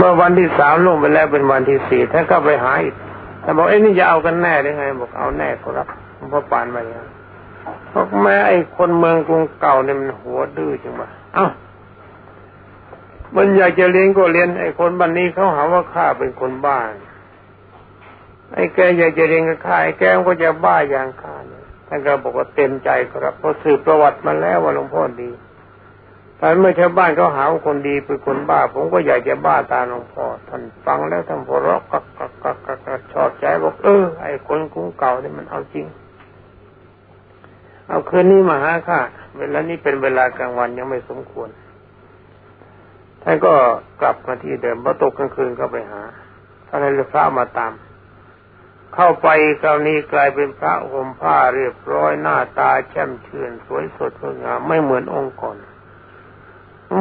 เมื่อวันที่สามล่วงไปแล้วเป็นวันที่สี่ท่านก็ไปหาอีกแต่บอกเอ้นี่จะเอากันแน่ได้ไง บอกเอาแน่ครับพ่อปานมาอย่างเพราะแม่ไอ้คนเมืองกรุงเก่าเนี่ยมันหัวดื้อจังวะเอ้ามันอยากจะเรียนก็เรียนไอ้คนบ้านนี้เขาหาว่าข้าเป็นคนบ้าไอ้แกอยากจะเรียนกับข้าไอ้แกก็จะบ้าอย่างข้าเนี่ยท่านก็บอกว่าเต็มใจครับเพราะสืบประวัติมาแล้วว่าหลวงพ่อดี แต่เมื่อชาวบ้านเขาหาว่าคนดีเป็นคนบ้า ผมก็อยากจะบ้าตาหลวงพ่อท่านฟังแล้วท่านพอรักกักกักกักกักชอบใจบอกเออไอ้คนกุ้งเก่านี่มันเอาจริง เอาคืนนี้มาหาข้าเวลานี้เป็นเวลากลางวันยังไม่สมควรท่านก็กลับมาที่เดิมพอตกกลางคืนก็ไปหาท่านเลยพระมาตาม เข้าไปคราวนี้กลายเป็นพระห่มผ้าเรียบร้อยหน้าตาแช่มชื่นสวยสดสวยงามไม่เหมือนองค์ก่อน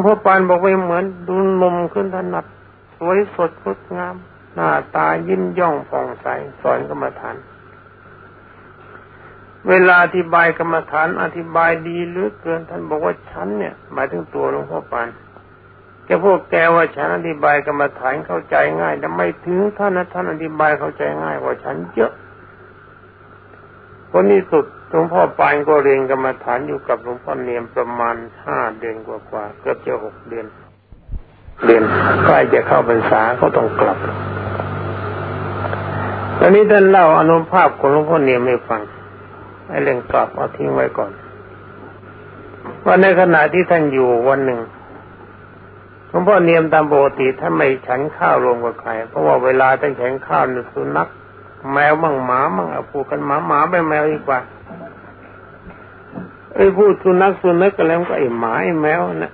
พ่อปานบอกว่าเหมือนดูนมขึ้นถนัด สวยสดงดงาม หน้าตายิ้มย่องผ่องใสสอนกรรมฐาน เวลาอธิบายกรรมฐานอธิบายดีเหลือเกินท่านบอกว่าฉันเนี่ย หมายถึงตัวหลวงพ่อปานแกพวกแกว่าฉันอธิบายกรรมฐานเข้าใจง่ายแต่ไม่ถึงท่านนะท่านอธิบายเข้าใจง่ายกว่าฉันเยอะ คนนี้สุดหลวงพ่อปานก็เรียนกรรมฐานอยู่กับหลวงพ่อเนียมประมาณห้าเดือนกว่าๆเกือบจะหกเดือนเรียนใกล้จะเข้าพรรษาก็ต้องกลับตอนนี้ท่านเล่าอนุภาพของหลวงพ่อเนียมให้ฟังให้เรื่องกลับเอาทิ้งไว้ก่อนว่าในขณะที่ท่านอยู่วันหนึ่งหลวงพ่อเนียมตามปกติท่านไม่ฉันข้าวรวมกับใครเพราะว่าเวลาท่านฉันข้าวนสุนัข แมวมั่งหมามั่งเอาพูดกันหมาหมาไปแมวดีกว่าไอ้พูดสุนัขสุนัขกันแล้วก็ไอ้หมาไอ้แมวนะ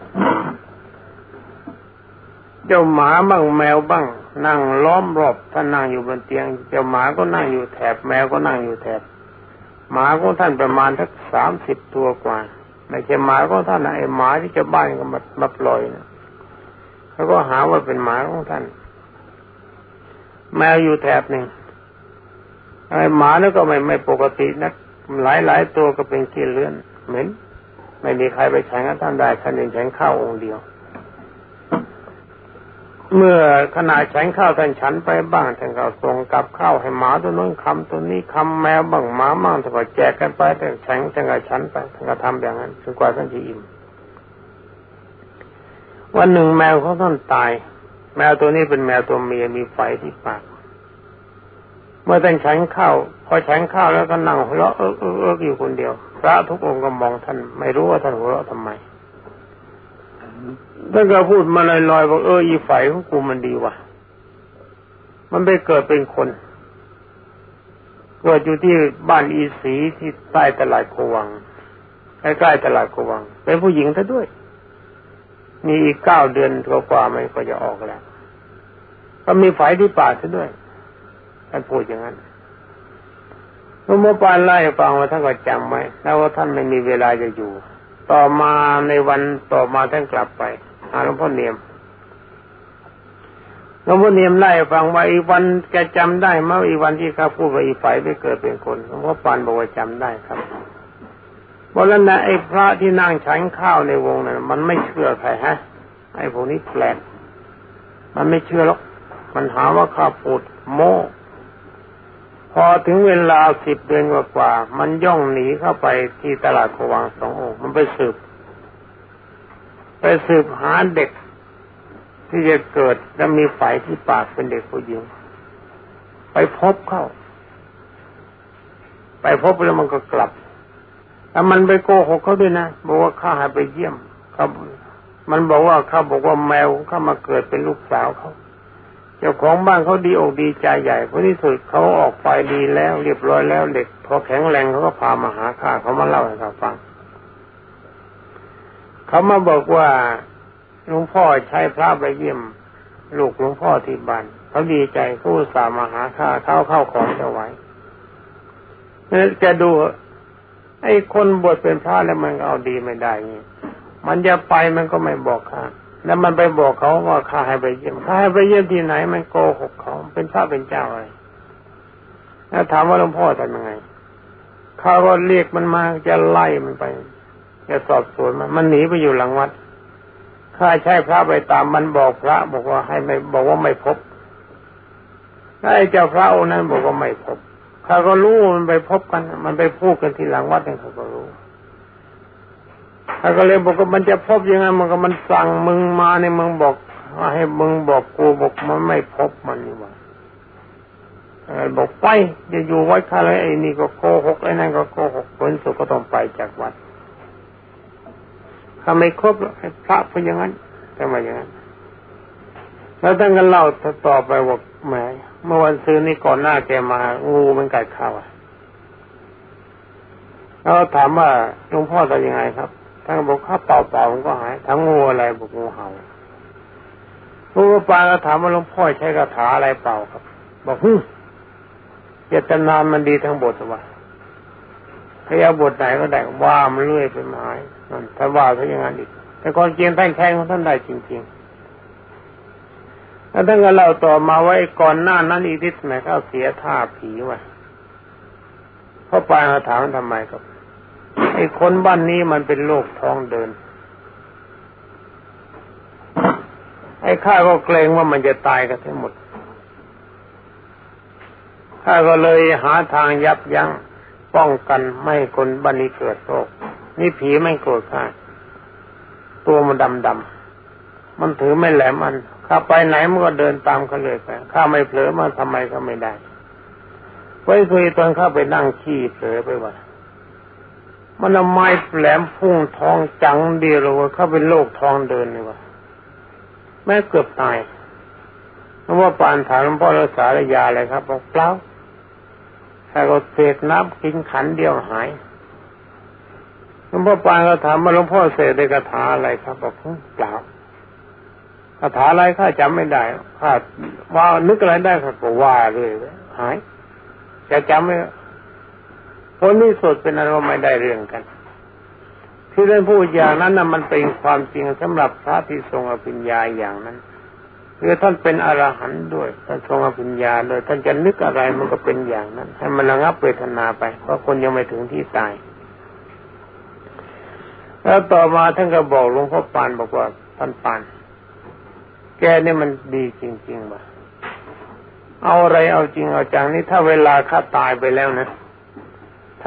เจ้าหมาบ้างแมวบ้าง นั่งล้อมรอบท่านนั่งอยู่บนเตียง เจ้าหมาก็นั่งอยู่แถบ แมวก็นั่งอยู่แถบ หมาของท่านประมาณสักสามสิบตัวกว่าไม่ใช่หมาของท่านไอ้หมาที่เจ้าบ้านก็มามาปล่อยนะเขาก็หาว่าเป็นหมาของท่าน แมวอยู่แถบหนึ่ง ไอ้หมาแล้วก็ไม่ไม่ปกตินะหลายหลายตัวก็เป็นขี้เลื่อนเหม็นไม่มีใครไปแข่งกับท่านได้ท่านเองแข่งข้าวองค์เดียว เมื่อขณะแข่งข้าวท่านฉันไปบ้างท่านก็ส่งกับข้าวให้หมาตัวนู้นคำตัวนี้คำแมวบ้างหมาบ้างท่านก็แจกกันไปท่านแข่งท่านก็ฉันไปท่านก็ทำอย่างนั้นจนกว่าท่านจะอิ่มวันหนึ่งแมวเขาท่านตาย แมวตัวนี้เป็นแมวตัวเมียมีไฟที่ปาก เมื่อท่านฉันข้าวพอฉันข้าวแล้วก็นั่งหัวเราะเออเออเอออยู่คนเดียว พระทุกองค์ก็มองท่าน ไม่รู้ว่าท่านหัวเราะทำไมท่านก็พูดมาลอยๆบอกเอออีไฟของกูมันดีว่ะ มันไปเกิดเป็นคนเกิดอยู่ที่บ้านอีสีที่ใต้ตลาดโควังใกล้ๆตลาดโควังเป็นผู้หญิงซะด้วย มีอีกเก้าเดือนกว่ามันก็จะออกแล้วก็มีไฟที่ป่าซะด้วย ท่านพูดอย่างนั้นหลวงพ่อปานไล่ฟังว่าท่านก็จำไว้ แล้วว่าท่านไม่มีเวลาจะอยู่ ต่อมาในวันต่อมาท่านกลับไปหาหลวงพ่อเนียมหลวงพ่อเนียมไล่ฟังว่าอีกวันแกจำได้เมื่ออีกวันที่เขาพูดว่าอีไฟไม่เกิดเป็นคนหลวงพ่อปานบอกว่าจำได้ครับบอกแล้วนะไอ้พระที่นั่งฉันข้าวในวงนั้นมันไม่เชื่อใครฮะ ไอ้พวกนี้แปลกมันไม่เชื่อหรอกมันหาว่าข้าพูดโม้ พอถึงเวลาสิบเดือนกว่ามันย่องหนีเข้าไปที่ตลาดขวังสององค์มันไปสืบ ไปสืบหาเด็ก ที่จะเกิดแล้วมีไฝที่ปากเป็นเด็กผู้หญิง ไปพบเข้า ไปพบแล้วมันก็กลับแล้วมันไปโกหกเขาด้วยนะบอกว่าข้าหายไปเยี่ยมเขามันบอกว่าเขาบอกว่าแมวเข้ามาเกิดเป็นลูกสาวเขา จ้าของบ้านเขาดีอกดีใจใหญ่เพราะที่สุดเขาออกไปดีแล้ว เรียบร้อยแล้วเด็ก พอแข็งแรงเขาก็พามาหาข้าเขามาเล่าให้เราฟังเขามาบอกว่าหลวงพ่อใช้พระไปเยี่ยมลูกหลวงพ่อที่บ้านเขาดีใจเขาสามาหาข้าเข้าเข้าของจะไหวนี่จะดู ไอ้คนบวชเป็นพระแล้วมันเอาดีไม่ได้นี่มันจะไปมันก็ไม่บอกข้า แล้วมันไปบอกเขาว่าข้าให้ไปเยี่ยมข้าให้ไปเยี่ยมที่ไหน มันโกหกเขาเป็นพระเป็นเจ้าอะไรแล้วถามว่าหลวงพ่อทำยังไงเขาก็เรียกมันมาจะไล่มันไป จะสอบสวนมันมันหนีไปอยู่หลังวัดข้าใช้พระไปตามมันบอกพระบอกว่าให้ไม่บอกว่าไม่พบไอ้เจ้าพระองค์นั้นบอกว่าไม่พบข้าก็รู้มันไปพบกัน มันไปพูดกันที่หลังวัดเนี่ยเขาก็รู้ ข้าก็เลยบอกว่ามันจะพบยังไงมันก็มันสั่งมึงมาในมึงบอกให้มึงบอกกูบอกมันไม่พบมันนี่ว่าบอกไปจะอยู่วัดข้าเลยไอ้นี่ก็โกหกไอ้นั่นก็โกหกผลสุดก็ต้องไปจากวัดถ้าไม่ครบพระเป็นอย่างนั้นทำไมอย่างนั้นแล้วท่านก็เล่าต่อไปว่าแหมเมื่อวันซื้อนี่ก่อนหน้าแกมางูมันกัดข้าวแล้วถามว่าหลวงพ่อทำยังไงครับ ท่านบอกข้าเป่าเป่ามันก็หายทั้งงูอะไรบอกงูเห่าผู้ปาก็ถามว่าหลวงพ่อใช้คาถาอะไรเป่าครับ บอกฮึเจตนามันดีทั้งบทสว่าพยาบทไหนก็ได้ว่ามันเลื่อยไปไม้นั่นถ้าว่าเขาอย่างนั้นอีก แต่คนเกียนแท่งแทงของท่านได้จริงๆแล้วท่านก็เล่าต่อมาไว่าก่อนหน้านั้นอีทิศไหนเขาเสียท่าผีว่ะเพราะปาถามทำไมครับ ไอ้คนบ้านนี้มันเป็นโรคท้องเดิน ไอ้ข้าก็เกรงว่ามันจะตายกันทั้งหมดข้าก็เลยหาทางยับยั้งป้องกันไม่ให้คนบ้านนี้เกิดโรค นี่ผีไม่โกรธข้าตัวมันดำดำมันถือไม่แหลมมันข้าไปไหนมันก็เดินตามเขาเลยไปข้าไม่เผลอมาทำไมก็ไม่ได้ไว้คุยตอนข้าไปนั่งขี้เผลอไปว่า มันเอาไม้แหลมพุ่งทองจังเดียวเลยเขาเป็นโรคทองเดินเลยวะแม่เกือบตายเพราะว่าปานถามหลวงพ่อรักษาระยาอะไรครับบอกเปล่าแต่ก็เสกน้ำกินขันเดียวหายหลวงพ่อปานก็ถามว่าหลวงพ่อเสกในคาถาอะไรครับบอกเปล่าคาถาอะไรข้าจำไม่ได้ข้าว่านึกอะไรได้ข้าก็ว่าเลยหายจะจำไม่ ผลที่สุดเป็นอะไรไม่ได้เรื่องกัน ที่ท่านพูดอย่างนั้นนะมันเป็นความจริงสำหรับพระที่ทรงอภิญญาอย่างนั้นคือท่านเป็นอรหันต์ด้วยท่านทรงอภิญญาโดยท่านจะนึกอะไรมันก็เป็นอย่างนั้น ให้มันระงับเวทนาไป เพราะคนยังไม่ถึงที่ตาย แล้วต่อมาท่านก็บอกหลวงพ่อปานบอกว่าท่านปานแกนี่มันดีจริงๆว่ะเอาอะไรเอาจริงเอาจังนี่ถ้าเวลาข้าตายไปแล้วนะ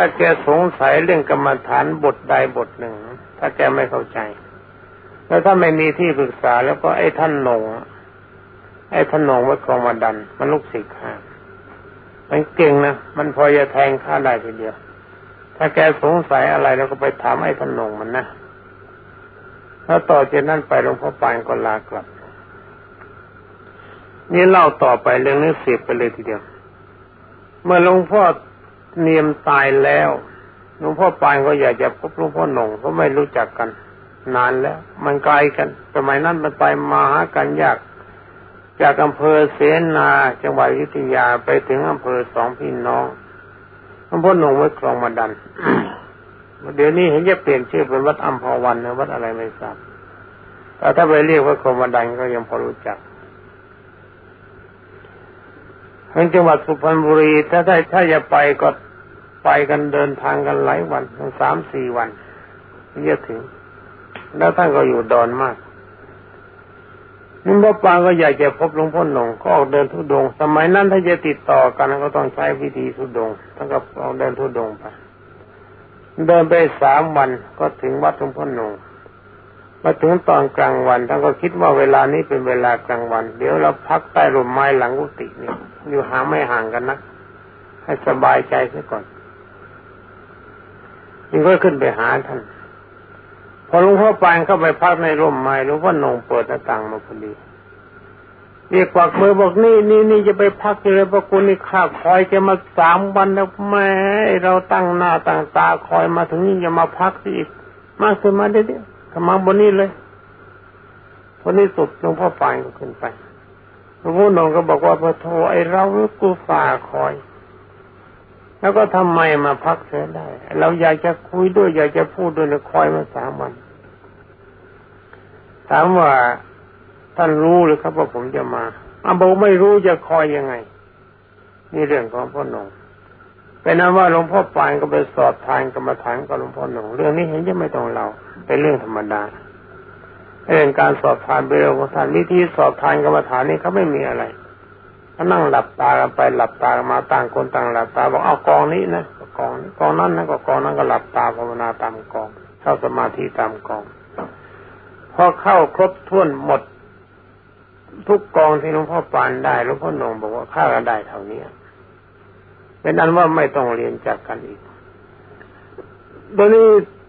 ถ้าแกสงสัยเรื่องกรรมฐานบทใดบทหนึ่ง ถ้าแกไม่เข้าใจ แล้วถ้าไม่มีที่ปรึกษาแล้วก็ไอ้ท่านหนงไอ้ท่านหนงวัดกองมาดัน มันลูกศิษย์ข้ามันเก่งนะมันพอจะแทงข้าได้ทีเดียว ถ้าแกสงสัยอะไรแล้วก็ไปถามไอ้ท่านหนงมันนะแล้วต่อจากนั้นไปหลวงพ่อปานก็ลากลับ นี่เล่าต่อไปเรื่องนี้เสียไปเลยทีเดียว เมื่อหลวงพ่อ เนียมตายแล้วหลวงพ่อปานก็อยากจะพบหลวงพ่อหนงเพราะไม่รู้จักกัน นานแล้ว มันไกลกัน สมัยนั้นมันไปมาหากันยาก จากอำเภอเสนา จังหวัดยุทยาไปถึงอำเภอสองพี่น้องหลวงพ่อหนงไว้คลองมาดันเดี๋ยวนี้เห็นจะเปลี่ยนชื่อเป็นวัดอัมพวันนะวัดอะไรไม่ทราบแต่ถ้าไปเรียกว่าคลองมาดันก็ยังพอรู้จัก ทั้งจังหวัดสุพรรณบุรี ถ้าได้ถ้าจะไปก็ไปกันเดินทางกันหลายวันสามสี่วันเยอะถึง แล้วท่านก็อยู่ดอนมากนุ่มพ่อปางก็อยากจะพบหลวงพ่อหนงก็ออกเดินทุดง สมัยนั้นถ้าจะติดต่อกันก็ต้องใช้วิธีทุดงท่านก็ออกเดินทุดงไป เดินไปสามวันก็ถึงวัดหลวงพ่อหนง มาถึงตอนกลางวันท่านก็คิดว่าเวลานี้เป็นเวลากลางวัน เดี๋ยวเราพักใต้ร่มไม้หลังกุฏินี่อยู่หาไม่ห่างกันนะให้สบายใจซะก่อนยิ่งก็ขึ้นไปหาท่าน พอหลวงพ่อปานเข้าไปพักในร่มไม้หลวงพ่อนงเปิดหน้าต่างมาพอดีเรียกวักมือบอกนี่นี่นี่จะไปพักอยู่เลยพระคุณนี่ข้าคอยจะมาสามวันแล้วแม่เราตั้งหน้าตั้งตาคอยมาถึงนี่จะมาพักอีก มาขึ้นมาเดี๋ยว ขมาบนนี้เลยวันนี้สุดหลวงพ่อปานก็ขึ้นไปหลวงพ่อนงก็บอกว่าพระโทไอเรากูฝ่าคอย แล้วก็ทำไมมาพักเสียได้ เราอยากจะคุยด้วยอยากจะพูดด้วยนะคอยมาสามวัน ถามว่าท่านรู้หรือครับว่าผมจะมาอาบอกไม่รู้จะคอยยังไง นี่เรื่องของพ่อหนง เป็นนั้นว่าหลวงพ่อปานก็ไปสอบทานกรรมฐานกับหลวงพ่อหนงเรื่องนี้เห็นจะไม่ต้องเราเป็นเรื่องธรรมดาเรื่องการสอบทานเบลของท่านวิธีสอบทานกรรมฐานนี่เขาไม่มีอะไรเขานั่งหลับตากันไปหลับตามาต่างคนต่างหลับตาบอกเอากองนี้นะกองนี้กองนั้นนะก็กองนั้นก็หลับตาภาวนาตามกองเข้าสมาธิตามกองพอเข้าครบถ้วนหมด ทุกกองที่หลวงพ่อปานได้หลวงพ่อหนงบอกว่าข้าก็ได้เท่านี้ เป็นอันว่าไม่ต้องเรียนจากกันอีกตอนนี้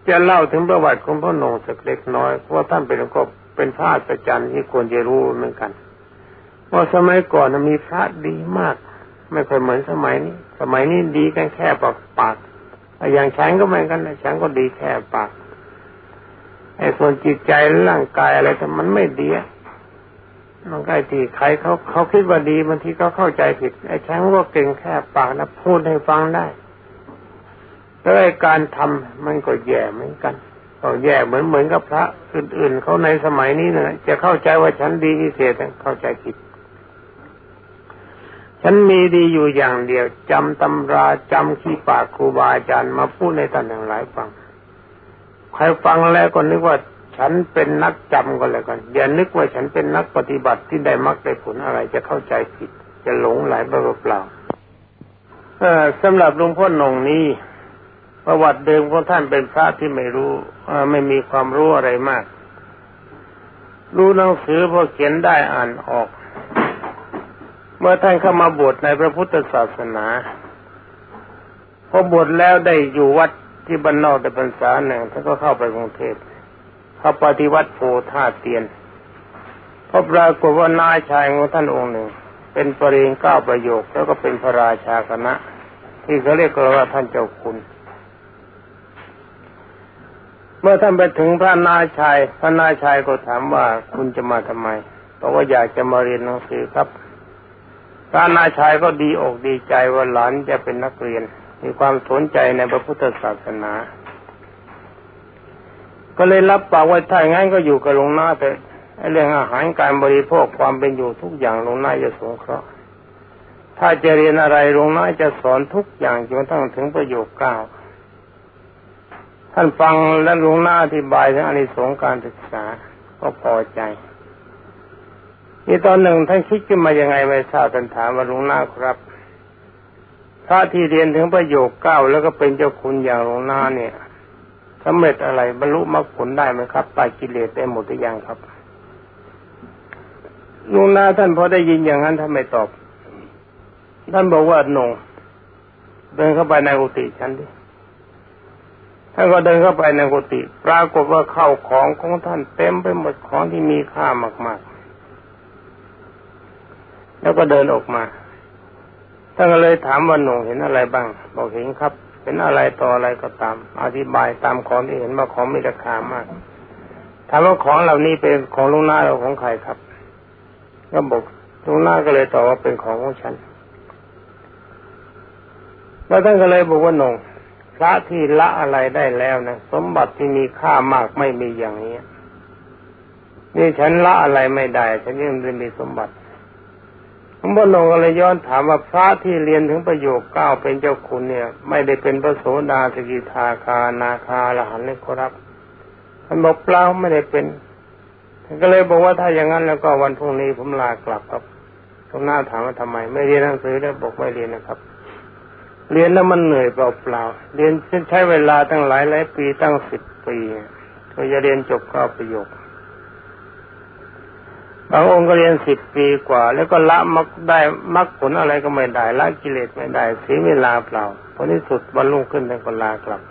จะเล่าถึงประวัติของพ่อหนงสักเล็กน้อยเพราะท่านเป็นก็เป็นพระอาจารย์ที่ควรจะรู้เหมือนกันว่าสมัยก่อนมีพระดีมาก ไม่เคยเหมือนสมัยนี้ สมัยนี้ดีกันแค่ปากปากอย่างฉันก็เหมือนกันนะฉันก็ดีแค่ปากไอ้ส่วนจิตใจร่างกายอะไรแต่มันไม่ดี มันก็ไอ้ที่ใครเขาเขาคิดว่าดีบางทีก็เข้าใจผิด ไอ้ฉันก็เก่งแค่ปากนะพูดให้ฟังได้แล้วไอ้การทำมันก็แย่เหมือนกันก็แย่เหมือนเหมือนกับพระอื่น ๆเขาในสมัยนี้นะจะเข้าใจว่าฉันดีพิเศษเข้าใจผิด ฉันมีดีอยู่อย่างเดียวจำตำราจำขี้ปากครูบาอาจารย์มาพูดในท่านอย่างหลายฟังใครฟังแล้วก็นึกว่า ฉันเป็นนักจำก็แล้วกันอย่านึกว่าฉันเป็นนักปฏิบัติที่ได้มรรคได้ผลอะไรจะเข้าใจผิด จะหลงไหลเปล่าเออสำหรับหลวงพ่อหนงนี้ ประวัติเดิมของท่านเป็นพระที่ไม่รู้ไม่มีความรู้อะไรมาก รู้หนังสือพอเขียนได้อ่านออก เมื่อท่านเข้ามาบวชในพระพุทธศาสนาพอบวชแล้วได้อยู่วัดที่บ้านนอกแต่พรรษาหนึ่งท่านก็เข้าไปกรุงเทพ เขาปฏิวัติโพธาเตียนพบปรากฏว่านายชายของท่านองค์หนึ่ง เป็นปริงเก้าประโยคแล้วก็เป็นพระราชาคณะ ที่เขาเรียกว่าท่านเจ้าคุณ เมื่อท่านไปถึงพระนายชาย พระนายชายก็ถามว่าคุณจะมาทำไมเพราะว่าอยากจะมาเรียนหนังสือครับพระนายชายก็ดีอกดีใจว่าหลานจะเป็นนักเรียน มีความสนใจในพระพุทธศาสนา ก็เลยรับปากว่าถ้าอย่างนั้นก็อยู่กับหลวงนาแต่เรื่องอาหารการบริโภคความเป็นอยู่ทุกอย่างหลวงนาจะสงเคราะห์ถ้าจะเรียนอะไรหลวงนาจะสอนทุกอย่างจนทั้งถึงประโยคเก้าท่านฟังและหลวงนาอธิบายถึงอนิสงส์การศึกษาก็พอใจนี่ตอนหนึ่งท่านคิดขึ้นมายังไงไม่ทราบท่านถามว่าลุงนาครับพระที่เรียนถึงประโยคเก้าแล้วก็เป็นเจ้าคุณอย่างหลุงนาเนี่ย สำเร็จอะไรบรรลุมรรคผลได้ไหมครับตายกิเลสได้หมดหรือยังครับลุงนาท่านพอได้ยินอย่างนั้นท่านไม่ตอบ ท่านบอกว่าหนงเดินเข้าไปในกุฏิฉันดิท่านก็เดินเข้าไปในกุฏิปรากฏว่าเข้าของของท่านเต็มไปหมดของที่มีค่ามาก ๆ แล้วก็เดินออกมาท่านก็เลยถามว่าหนูเห็นอะไรบ้าง บอกเห็นครับ เห็นอะไรต่ออะไรก็ตาม อธิบายตามของที่เห็นว่าของมีราคามากถามว่าของเหล่านี้เป็นของลุงหน้าเราของใครครับ ก็บอกลุงหน้าก็เลยตอบว่าเป็นของของฉันแล้วท่านก็เลยบอกว่าหนงพระที่ละอะไรได้แล้วนะสมบัติที่มีค่ามากไม่มีอย่างนี้นี่ฉันละอะไรไม่ได้ ฉันยังไม่มีสมบัติ หลวงพ่อหลวงก็เลยย้อนถามว่าพระที่เรียนถึงประโยคเก้าเป็นเจ้าคุณเนี่ย ไม่ได้เป็นพระโสดาสกิทาคานาคาละหันเลยครับท่านบอกเปล่าไม่ได้เป็นท่านก็เลยบอกว่าถ้าอย่างนั้นแล้วก็วันพรุ่งนี้ผมลากลับครับตรงหน้าถามว่าทำไม ไม่เรียนหนังสือแล้วบอกไม่เรียนนะครับ เรียนแล้วมันเหนื่อยเปล่าๆเรียนใช้เวลาตั้งหลายหลายปีตั้งสิบปีก็จะเรียนจบเก้าประโยค บางองค์ก็เรียนสิบปีกว่า แล้วก็ละมักได้มักผลอะไรก็ไม่ได้ละกิเลสไม่ได้เสียเวลาเปล่าผลที่สุดบรรลุขึ้นเป็นคนลากลับ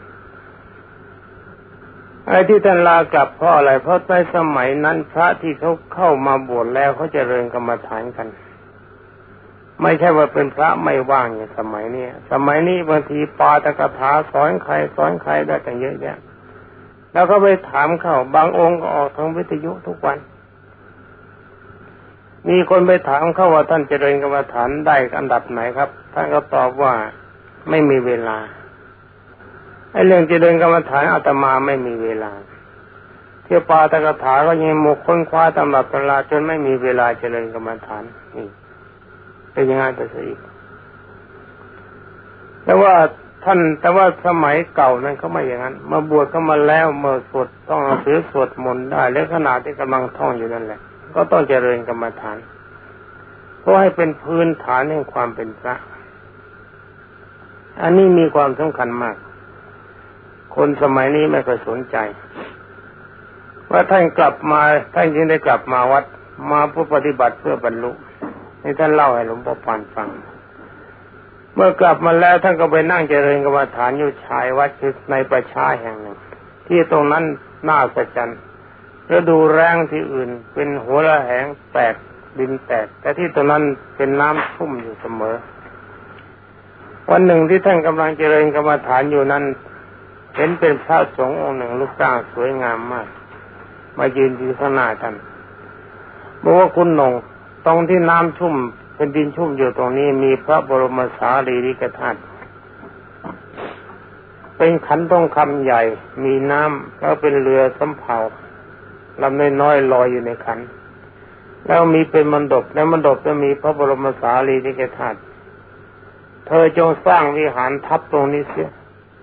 ไอ้ที่ท่านลากลับเพราะอะไร เพราะในสมัยนั้นพระที่เขาเข้ามาบวชแล้วเขาจะเริญกรรมฐานกัน ไม่ใช่ว่าเป็นพระไม่ว่างอย่างสมัยนี้สมัยนี้บางทีปาตกถาสอนใครสอนใครได้กันเยอะแยะแล้วก็ไปถามเขาบางองค์ก็ออกทางวิทยุทุกวัน มีคนไปถามเขาว่าท่านเจริญกรรมฐานได้อันดับไหนครับ ท่านก็ตอบว่าไม่มีเวลาไอ้เรื่องเจริญกรรมฐานอาตมาไม่มีเวลา เที่ยวปาตกถาก็ยังมกค้นคว้าตำรับตำราจนไม่มีเวลาเจริญกรรมฐานนี่เป็นยังไงไปสิแต่ว่าท่านแต่ว่าสมัยเก่านั้นเขาไม่อย่างนั้นมาบวชเข้ามาแล้วเมื่อสวดต้องหนังสือสวดมนต์ได้และขณะที่กำลังท่องอยู่นั่นแหละ ก็ต้องเจริญกรรมฐาน เพราะให้เป็นพื้นฐานแห่งความเป็นพระ อันนี้มีความสำคัญมาก คนสมัยนี้ไม่ค่อยสนใจ ว่าท่านกลับมาท่านจึงได้กลับมาวัดมาเพื่อปฏิบัติเพื่อบรรลุนี่ท่านเล่าให้หลวงพ่อปานฟัง เมื่อกลับมาแล้วท่านก็ไปนั่งเจริญกรรมฐานอยู่ชายวัดคือในประชาแห่งหนึ่ง ที่ตรงนั้นน่าสัจจัน แล้วดูแรงที่อื่น เป็นหัวละแหงแตกดินแตก แต่ที่ตรงนั้นเป็นน้ำทุ่มอยู่เสมอ วันหนึ่งที่ท่านกำลังเจริญกรรมฐานอยู่นั้น เห็นเป็นพระสงฆ์องค์หนึ่งลูกร่างสวยงามมาก มายืนอยู่ข้างหน้าท่านบอกว่าคุณหนงตรงที่น้ำชุ่มเป็นดินชุ่มอยู่ตรงนี้มีพระบรมสารีริกธาตุเป็นขันต้องคำใหญ่ มีน้ำแล้วเป็นเรือสำเภา ลำน้อยๆลอยอยู่ในขัน แล้วมีเป็นมันดบแล้วมันดบจะมีพระบรมสารีริกธาตุเธอจงสร้างวิหารทับตรงนี้เสีย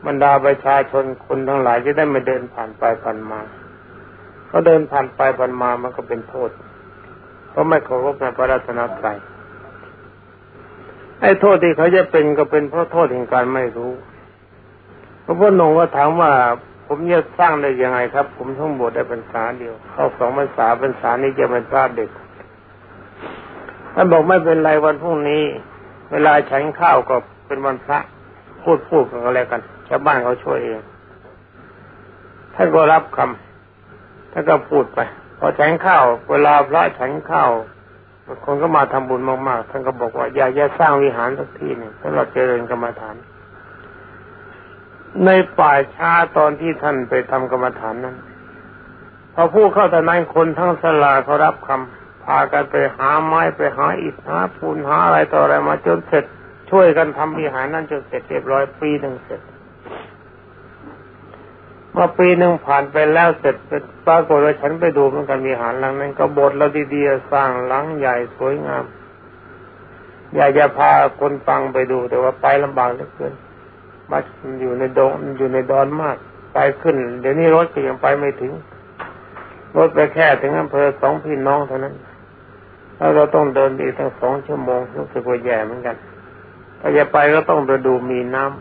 บรรดาประชาชนคนทั้งหลายจะได้ม่เดินผ่านไปผ่านมาเขาเดินผ่านไปผ่านมามันก็เป็นโทษ เพราะไม่เคารพในพระรัตนตรัยไอ้โทษที่เขาจะเป็นก็เป็นเพราะโทษแห่งการไม่รู้ พระพุทธองค์ก็ถามว่า ผมจะสร้างได้ยังไงครับ ผมท่องบทได้เป็นสาเดียว เข้าสองภาษาเป็นสานี้จะเป็นพระเด็กท่านบอกไม่เป็นไรวันพรุ่งนี้ เวลาฉันข้าวก็เป็นวันพระพูดพูดกันอะไรกันชาวบ้านเขาช่วยเองท่านก็รับคำท่านก็พูดไป พอฉันข้าว เวลาพระฉันข้าวคนก็มาทำบุญมากๆท่านก็บอกว่าอยากจะสร้างวิหารสักที่หนึ่งสำหรับเจริญกรรมฐาน ในป่าช้าตอนที่ท่านไปทำกรรมฐานนั้น พอพูดเข้าแต่นั้นคนทั้งสลาเขารับคำพากันไปหาไม้ไปหาอิฐหาปูนหาอะไรต่ออะไรมาจนเสร็จ ช่วยกันทำวิหารนั้นจนเสร็จเรียบร้อยปีหนึ่งเสร็จเมื่อปีหนึ่งผ่านไปแล้วเสร็จปรากฏว่าฉันไปดูมันกันมีหารหลังนั้นก็บทเราดีๆสร้างหลังใหญ่สวยงาม อยากจะพาคนฟังไปดูแต่ว่าไปลำบากเหลือเกิน บัดอยู่ในดงอยู่ในดอนมาก ไปขึ้น เดี๋ยวนี้รถก็ยังไปไม่ถึง รถไปแค่ถึงอำเภอสองพี่น้องเท่านั้น แล้วเราต้องเดินอีกตั้งสองชั่วโมงรู้สึกว่าแย่เหมือนกันถ้าจะไปก็ต้องไปดูมีน้ำ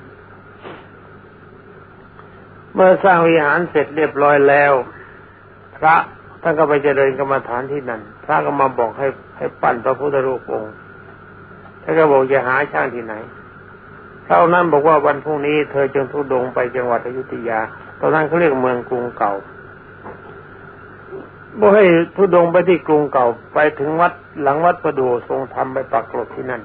เมื่อสร้างวิหารเสร็จเรียบร้อยแล้ว พระท่านก็ไปเจริญกรรมฐานที่นั่น พระก็มาบอกให้ให้ปั้นพระพุทธรูปองค์ท่านก็บอกจะหาช่างที่ไหน เท่านั้นบอกว่าวันพรุ่งนี้เธอจงทุดงไปจังหวัดอยุธยา ตอนนั้นเขาเรียกเมืองกรุงเก่าบอกให้ทุดงไปที่กรุงเก่าไปถึงวัดหลังวัดประดูทรงทำไปปักกรดที่นั่น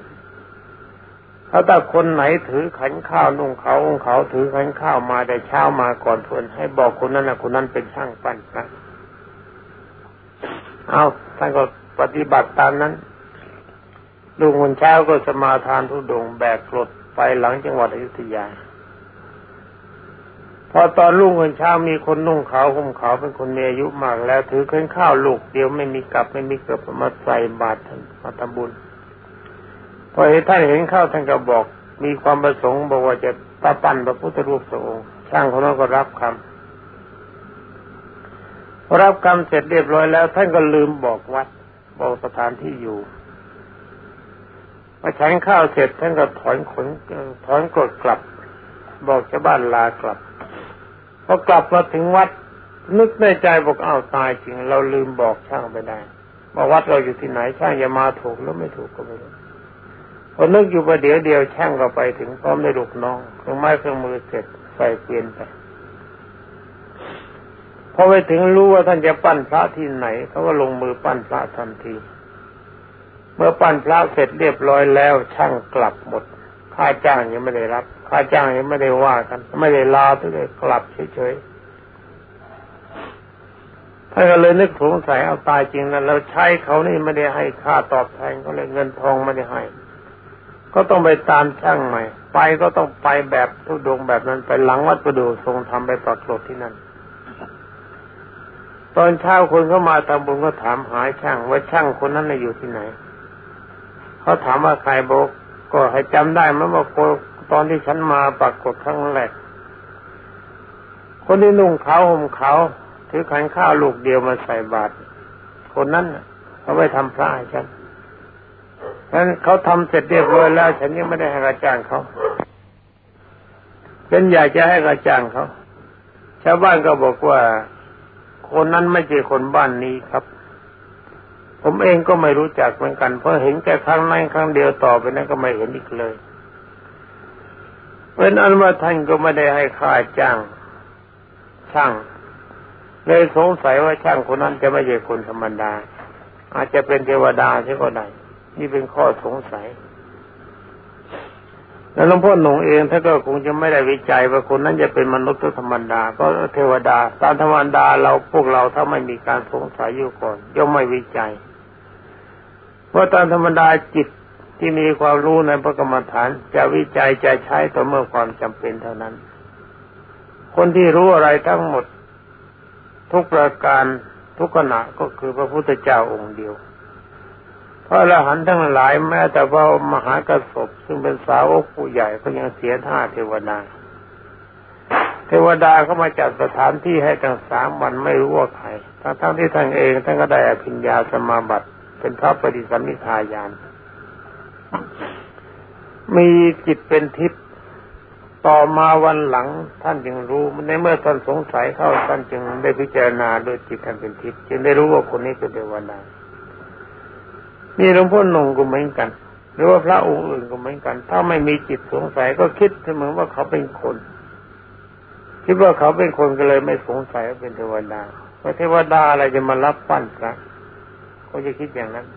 ถ้าถ้าคนไหนถือขันข้าวนุ่งเขาองเขาถือขันข้าวมาแต่เช้ามาก่อนทวนให้บอกคนนั้นนะคนนั้นเป็นช่างปั้นนะเอาท่านก็ปฏิบัติตามนั้นลุงคนเช้าก็สมาทานทุดงแบกกรด ไปหลังจังหวัดอยุธยา พอตอนลุ่งคนเช้ามีคนนุ่งขาวห่มขาวเป็นคนมีอายุมากแล้ว ถือขันข้าวลูกเดียวไม่มีกลับไม่มีเกือบมาใส่บาตรมาทำบุญพอเห็นท่านเห็นข้าวท่านก็บอกมีความประสงค์บอกว่าจะตาปั้นพระพุทธรูปพระองค์ช่างคนนั้นก็รับคำรับคำเสร็จเรียบร้อยแล้ว ท่านก็ลืมบอกวัด บอกสถานที่อยู่ พอฉันข้าวเสร็จท่านก็ถอนขนถอนกดกลับ บอกชาวบ้านลากลับพอกลับมาถึงวัด นึกในใจบอกอ้าวตายจริง เราลืมบอกช่างไปได้ว่าวัดเราอยู่ที่ไหนช่างจะมาถูกแล้วไม่ถูกก็ไม่รู้พอนึกอยู่ประเดี๋ยวเดียวช่างก็ไปถึงพร้อมในลูกน้องเครื่องไม้เครื่องมือเสร็จใส่เกวียนไปพอไปถึงรู้ว่าท่านจะปั้นพระที่ไหนเขาก็ลงมือปั้นพระทันที มื่อปั้นพระเสร็จเรียบร้อยแล้วช่างกลับหมด ค่าจ้างยังไม่ได้รับ ค่าจ้างยังไม่ได้ว่ากัน ไม่ได้ลาทุกเลยกลับเฉยๆท่านก็เลยนึกสงสัยเอาตายจริงนะเราใช้เขานี่ไม่ได้ให้ค่าตอบแทนก็เลยเงินทองไม่ได้ให้ ก็ต้องไปตามช่างใหม่ ไปก็ต้องไปแบบทุดงแบบนั้นไปหลังวัดประดูทรงทำไปปรากฏที่นั่นตอนเช้าคนเข้ามาทำบุญก็ถามหาช่างว่าช่างคนนั้นอยู่ที่ไหน เขาถามว่าใครบอกก็ให้จำได้ไหมว่าตอนที่ฉันมาปรากฏครั้งแรกคนที่นุ่งขาวห่มขาวถือขันข้าวลูกเดียวมาใส่บาตรคนนั้นเขาไปทำพระให้ฉันนั้นเขาทำเสร็จเรียบร้อยแล้ว ฉันยังไม่ได้ให้กระจ้างเขาฉันอยากจะให้กระจ้างเขาชาวบ้านก็บอกว่า คนนั้นไม่ใช่คนบ้านนี้ครับ ผมเองก็ไม่รู้จักเหมือนกัน เพราะเห็นแค่ครั้งนั้นครั้งเดียวต่อไปนั้นก็ไม่เห็นอีกเลยเป็นอันว่าท่านก็ไม่ได้ให้ค่าจ้าง ช่างเลยสงสัยว่าช่างคนนั้นจะไม่ใช่คนธรรมดา อาจจะเป็นเทวดาใช่ก็ได้นี่เป็นข้อสงสัย แล้วหลวงพ่อหนุ่งเองท่านก็คงจะไม่ได้วิจัยว่าคนนั้นจะเป็นมนุษย์หรือธรรมดา ก็เทวดา ตามธรรมดาเราพวกเราถ้าไม่มีการสงสัยอยู่ก่อนย่อมไม่วิจัย เพราะตามธรรมดาจิตที่มีความรู้ในพระกรรมฐาน จะวิจัยจะใช้ต่อเมื่อความจำเป็นเท่านั้น คนที่รู้อะไรทั้งหมด ทุกประการทุกขณะก็คือพระพุทธเจ้าองค์เดียวพระอรหันต์ทั้งหลายแม้แต่ว่ามหากระสบซึ่งเป็นสาวกผู้ใหญ่ก็ยังเสียท่าเทวดาเทวดาเขามาจัดสถานที่ให้ตั้งสามวันไม่รู้ว่าใครทั้งๆที่ท่านเองท่านก็ได้อภิญญาสมาบัติ เป็นพระปฏิสัมมิทายาน มีจิตเป็นทิพย์ต่อมาวันหลังท่านจึงรู้ในเมื่อท่านสงสัยเข้าท่านจึงได้พิจารณาโดยจิตท่านเป็นทิพย์จึงได้รู้ว่าคนนี้เป็นเทวดานี่หลวงพ่อหนุ่งก็เหมือนกัน หรือว่าพระองค์อื่นก็เหมือนกัน ถ้าไม่มีจิตสงสัยก็คิดเสมอว่าเขาเป็นคน คิดว่าเขาเป็นคนก็เลยไม่สงสัยว่าเป็นเทวดาว่าเทวดาอะไรจะมารับปั้นพระ เขาจะคิดอย่างนั้น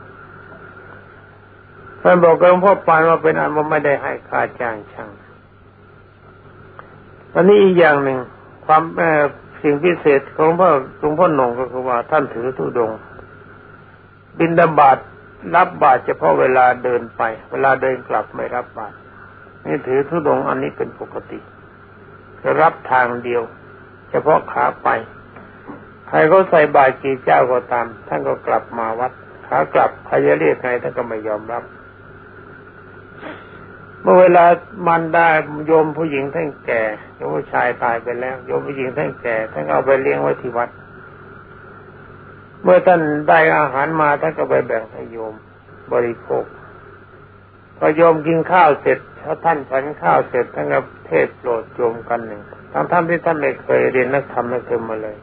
ท่านบอกกับหลวงพ่อปานว่าเป็นอันว่าไม่ได้ให้ค่าจ้างช่างตอนนี้อีกอย่างหนึ่งความสิ่งพิเศษของพ่อหลวงพ่อหนงก็คือว่า ท่านถือทุดง บินดาบาดรับบาตรเฉพาะเวลาเดินไป เวลาเดินกลับไม่รับบาตรนี่ถือทุดงอันนี้เป็นปกติจะรับทางเดียว เฉพาะขาไป ใครเขาใส่บาตรกี่เจ้าก็ตาม ท่านก็กลับมาวัดขากลับใครจะเรียกไงท่านก็ไม่ยอมรับ เมื่อเวลามันได้โยมผู้หญิงท่านแก่โยมผู้ชายตายไปแล้ว โยมผู้หญิงท่านแก่ท่านเอาไปเลี้ยงไว้ที่วัด เมื่อท่านได้อาหารมาท่านก็ไปแบ่งให้โยมบริโภคพอโยมกินข้าวเสร็จถ้าท่านฉันข้าวเสร็จท่านก็เทศโปรดโยมกันหนึ่งทั้งท่านที่ท่านไม่เคยเรียนนักธรรมนักธรรมมาเลย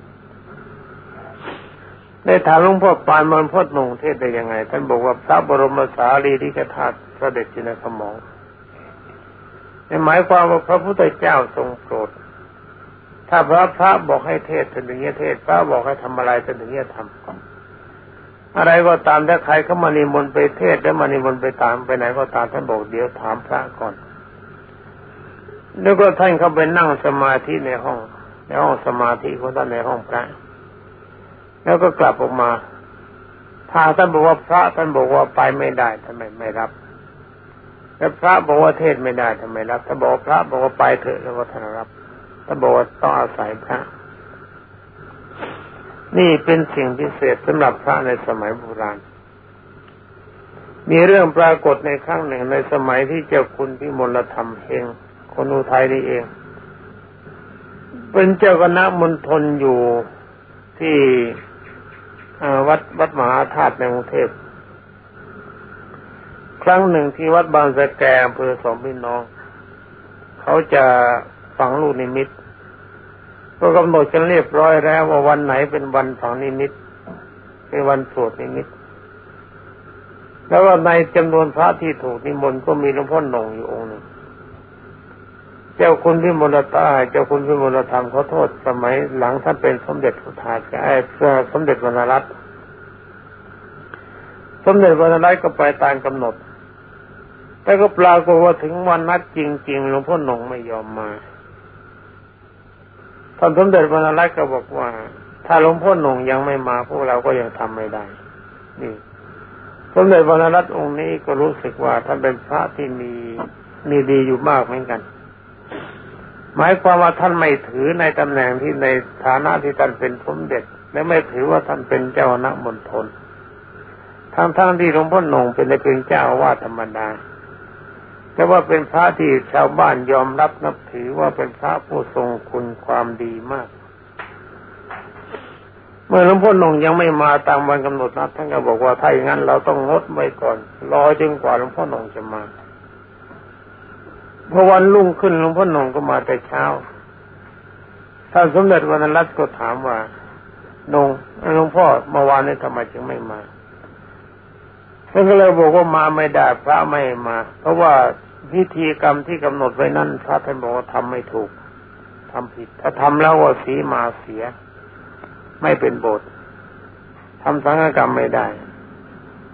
ได้ถามหลวงพ่อปานมันพ่อหนุ่งเทศได้ยังไง ท่านบอกว่าพระบรมสารีริกธาตุเสด็จอยู่ในสมองหมายความว่าพระพุทธเจ้าทรงโปรด ถ้าพระพระบอกให้เทศท่านถึงจะเทศพระบอกให้ทำอะไรท่านถึงจะทำอะไรก็ตามถ้าใครเข้ามานิมนต์ไปเทศแล้วมานิมนต์ไปตามไปไหนก็ตามท่านบอกเดี๋ยวถามพระก่อนแล้วก็ท่านเข้าไปนั่งสมาธิในห้อง ในห้องสมาธิของท่านในห้องพระ แล้วก็กลับออกมาถ้าท่านบอกว่าพระท่านบอกว่าไปไม่ได้ทำไมไม่รับ แล้วพระบอกว่าเทศไม่ได้ทำไมรับถ้าบอกพระบอกว่าไปเถอะแล้วก็ท่านรับท่านบอกว่าต้องอาศัยพระ นี่เป็นสิ่งพิเศษสำหรับพระในสมัยโบราณ มีเรื่องปรากฏในครั้งหนึ่งในสมัยที่เจ้าคุณพิมลธรรมเองคนอุทัยนี่เอง เป็นเจ้าคณะมณฑลอยู่ที่ วัดวัดมหาธาตุในกรุงเทพครั้งหนึ่งที่วัดบางสะแกอำเภอสองพี่น้อง เขาจะฝังลูกนิมิตก็กำหนดกันเรียบร้อยแล้วว่าวันไหนเป็นวันฝังนิมิตเป็นวันสวดนิมิต แล้วก็ในจำนวนพระที่ถูกนิมนต์ก็มีหลวงพ่อหนงอยู่องค์หนึ่ง เจ้าคุณพิมลตาเจ้าคุณพิมลธรรมเขาโทษสมัยหลังท่านเป็นสมเด็จพระธาตุไอ้สมเด็จวรรณรัตน์สมเด็จวรรณรัตน์ก็ไปตามกำหนด แต่ก็ปรากฏว่าถึงวันนัดจริงๆหลวงพ่อหนงไม่ยอมมาท่านสมเด็จพระนารายณ์ก็บอกว่า ถ้าหลวงพ่อหนงยังไม่มาพวกเราก็ยังทำไม่ได้นี่สมเด็จพระนารายณ์องค์นี้ก็รู้สึกว่าท่านเป็นพระที่มีมีดีอยู่มากเหมือนกัน หมายความว่าท่านไม่ถือในตำแหน่งที่ในฐานะที่ท่านเป็นสมเด็จ และไม่ถือว่าท่านเป็นเจ้าณมณฑลทั้งๆทที่หลวงพ่อหนงเป็นเพียงเจ้าว่าธรรมดาแต่ว่าเป็นพระที่ชาวบ้านยอมรับนับถือว่าเป็นพระผู้ทรงคุณความดีมาก เมื่อหลวงพ่อหนงยังไม่มาตามวันกำหนดนัดท่านก็บอกว่าถ้าอย่างนั้นเราต้องงดไว้ก่อน รอจนกว่าหลวงพ่อหนงจะมา พอวันรุ่งขึ้นหลวงพ่อหนงก็มาแต่เช้าท่านสมเด็จวันรัตก็ถามว่านงหลวงพ่อเมื่อวานนี้ทำไมจึงไม่มาท่านก็เลยบอกว่ามาไม่ได้พระไม่มา เพราะว่าพิธีกรรมที่กำหนดไว้นั้นพระท่านบอกว่าทำไม่ถูกทำผิด ถ้าทำแล้วว่าสีมาเสีย ไม่เป็นบททำสังฆกรรมไม่ได้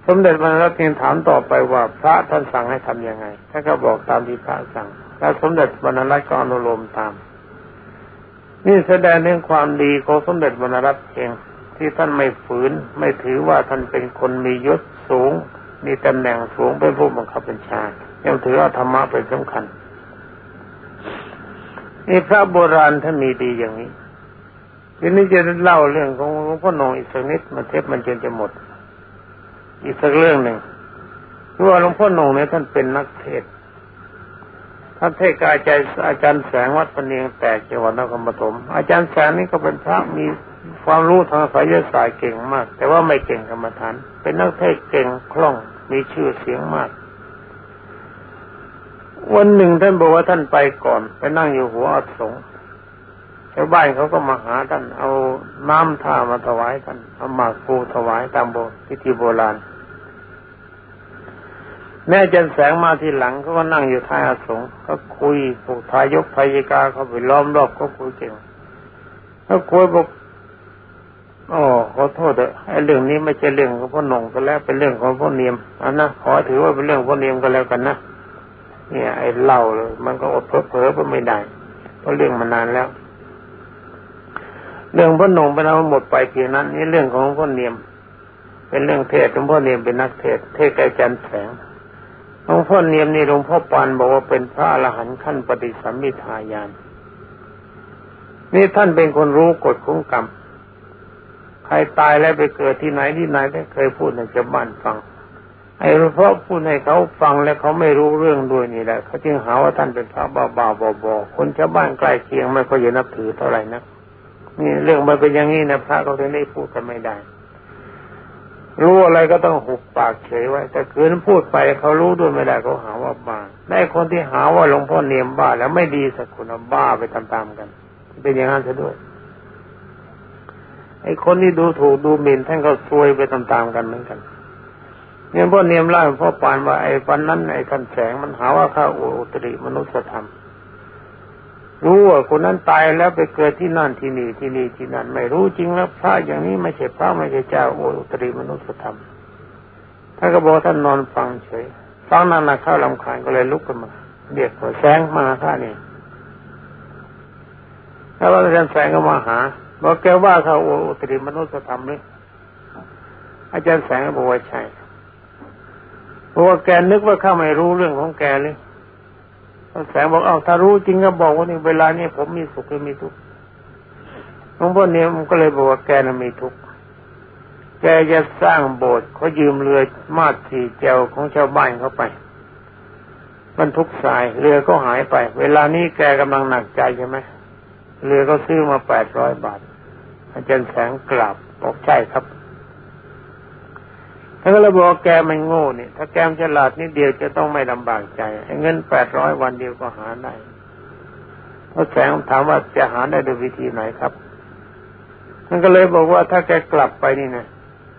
สมเด็จพระนรัตน์ถามต่อไปว่าพระท่านสั่งให้ทํำยังไงท่านก็บอกตามที่พระสั่ง แล้วสมเด็จพระนรัตน์ก็อนุโลมตาม นี่แสดงเรื่องความดีของสมเด็จพระนรัตน์เองที่ท่านไม่ฝืน ไม่ถือว่าท่านเป็นคนมียศสูง มีตำแหน่งสูงเป็นผู้บังคับบัญชา ยังถือว่าธรรมะเป็นสำคัญนี่พระโบราณท่านมีดีอย่างนี้ทีนี้จะเล่าเรื่องของหลวงพ่อหนองอีกสักนิดมันเทปมันจนจะหมด อีกสักเรื่องหนึ่งคือว่าหลวงพ่อหนงเนี่ยท่านเป็นนักเทศท่านเทศกายใจอาจารย์แสงวัดปเนียงแตกจังหวัดนครปฐมอาจารย์แสงนี่ก็เป็นพระมีความรู้ทางสายศาสตร์เก่งมาก แต่ว่าไม่เก่งกรรมฐาน เป็นนักเทศเก่งคล่องมีชื่อเสียงมาก วันหนึ่งท่านบอกว่าท่านไปก่อน ไปนั่งอยู่หัวอัศงชาวบ้านเขาก็มาหาท่าน เอาน้ำท่ามาถวายท่านเอาหมากปูถวายตามโบพิธีโบราณ แม่จันแสงมาทีหลังเขาก็นั่งอยู่ท้ายอาสงก็คุยผูกทายกพยกาเขาไปล้อมรอบก็คุยเก่งเขาคุยบอกอ๋อขอโทษเถอะไอ้เรื่องนี้ไม่ใช่เรื่องของพ่อหนงก็แล้วเป็นเรื่องของพ่อเนียมอันนะขอถือว่าเป็นเรื่องพ่อเนียมก็แล้วกันนะเนี่ย ไอ้เล่าเลยมันก็อดเพ้อเพ้อไปไม่ได้เพราะเรื่องมันานแล้ว เรื่องพ่อหนงเป็นเอาหมดไปเพียงนั้น นี่เรื่องของพ่อเนียม เป็นเรื่องเทศหลวงพ่อเนียมเป็นนักเทศเทศไกจันแสง หลวงพ่อเนียมนี่หลวงพ่อปานบอกว่าเป็นพระอรหันต์ขั้นปฏิสัมมิทายาน นี่ท่านเป็นคนรู้กฎของกรรม ใครตายแล้วไปเกิดที่ไหนที่ไหนได้เคยพูดในชาวบ้านฟัง ไอ้เพราะพูดให้เขาฟังแล้วเขาไม่รู้เรื่องด้วยนี่แหละเขาจึงหาว่าท่านเป็นพระบ้าบ้าบอบอคนชาวบ้านใกล้เคียงไม่ค่อยจะนับถือเท่าไหร่นะนี่เรื่องมันเป็นอย่างนี้นะพระเขาถึงได้พูดกันไม่ได้ รู้อะไรก็ต้องหุบปากเฉยไว้ แต่คืนพูดไปเขารู้ด้วยไม่ได้เขาหาว่าบ้าได้คนที่หาว่าหลวงพ่อเนียมบ้าแล้วไม่ดีสักคนบ้าไปตามๆกัน เป็นอย่างนั้นซะด้วยไอ้คนที่ดูถูกดูหมิ่นท่านก็ซวยไปตามๆกันเหมือนกันเนี่ยพ่อเนียมเล่าพ่อปานว่าไอ้วันนั้นไอ้ท่านแสงมันหาว่าข้าอุตริมนุษยธรรม รู้ว่าคนนั้นตายแล้วไปเกิดที่นั่นที่นี่ที่นี่ที่นั่น ไม่รู้จริงแล้วพระอย่างนี้ไม่ใช่พระไม่ใช่เจ้าโอตริมนุษยธรรมท่านก็บอกท่านนอนฟังเฉยฟังนานๆเข้าลำคาญก็เลยลุกขึ้นมาเรียกว่แสงมาข้านี่แล้วอาจารย์แสงก็มาหาบอกแกว่าเขาโอตริมนุษยธรรมเลยอาจารย์แสงบอกว่าใช่เพราะว่าแกนึกว่าข้าไม่รู้เรื่องของแกเลย แสงบอกเอ้าถ้ารู้จริงก็บอกว่านี่เวลานี้ผมมีสุขหรือมีทุกข์หลวงพ่อเนี่ยมันก็เลยบอกว่าแกน่ะมีทุกข์แกจะสร้างโบสถ์เขายืมเรือมาดสี่เจวของชาวบ้านเขาไปมันทุกสายเรือก็หายไป เวลานี้แกกำลังหนักใจใช่ไหมเรือก็ซื้อมาแปดร้อยบาท อาจารย์แสงกลับบอกใช่ครับ ถ้าเราบอกแกมันโง่เนี่ยถ้าแกมฉลาดนิดเดียวจะต้องไม่ลำบากใจเงินแปดร้อยวันเดียวก็หาได้พระแสงถามว่าจะหาได้โดยวิธีไหนครับท่านก็เลยบอกว่าถ้าแกกลับไปนี่นะ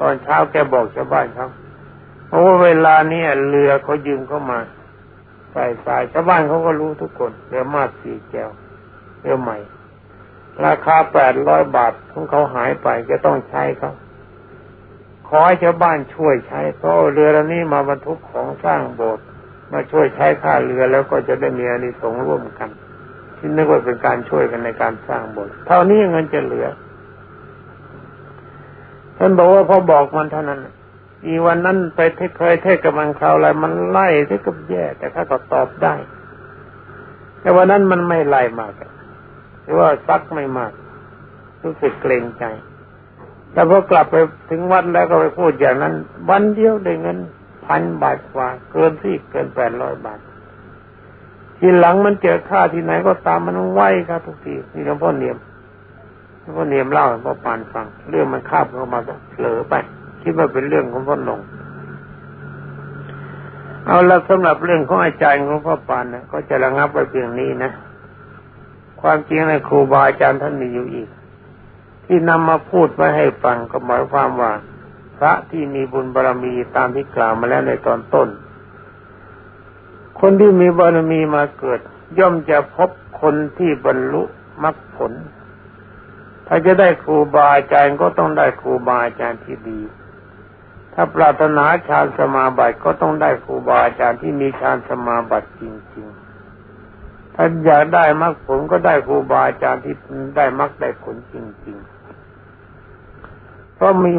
ตอนเช้าแกบอกชาวบ้านเขาเพราะว่าเวลานี้เรือเขายืมเข้ามาใส่สายชาวบ้านเขาก็รู้ทุกคนเรือมาสีแก้วเรือใหม่ ราคาแปดร้อยบาทของเขาหายไปจะต้องใช้เขา ขอให้ชาวบ้านช่วยใช้เพราเรือลำนี้มาบรรทุกของสร้างโบสถ์มาช่วยใช้ค่าเรือแล้วก็จะได้มีอานิสงส์ร่วมกันที่นึกว่าเป็นการช่วยกันในการสร้างโบสถ์เท่านี้เงินจะเหลือท่านบอกว่าพอบอกมันเท่านั้นอีวันนั้นไปเทเคยเทศกับมันคราวอะไรมันไล่ที่กับแย่ แต่ข้าก็ตอบได้ แต่วันนั้นมันไม่ไล่มากรือว่าซักไม่มาก รู้สึกเกรงใจ แต่พอกลับไปถึงวัดแล้วก็ไปพูดอย่างนั้น วันเดียวได้เงินพันบาทกว่า เกินที่เกินแปดร้อยบาท ทีหลังมันเจอข้าที่ไหนก็ตามมันไหวครับทุกทีนี่หลวงพ่อเนียมหลวงพ่อเนียมเล่าให้พ่อปานฟัง เรื่องมันคาบเข้ามาเผลอไป คิดว่าเป็นเรื่องของพ่อหนงเอาละสำหรับเรื่องของอาจารย์ของพ่อปานนะก็จะระงับไว้เพียงนี้นะ ความจริงในครูบาอาจารย์ท่านมีอยู่อีก ที่นำมาพูดไว้ให้ฟังก็หมายความว่า พระที่มีบุญบารรมีตามที่กล่าวมาแล้วในตอนต้น คนที่มีบารรมีมาเกิด ย่อมจะพบคนที่บรรลุมรรคผล ถ้าจะได้ครูบาอาจารย์ก็ต้องได้ครูบาอาจารย์ที่ดี ถ้าปรารถนาฌานสมาบัติก็ต้องได้ครูบาอาจารย์ที่มีฌานสมาบัติจริงๆถ้าอยากได้มรรคผลก็ได้ครูบาอาจารย์ที่ได้มรรคได้ผลจริงๆ เพราะมี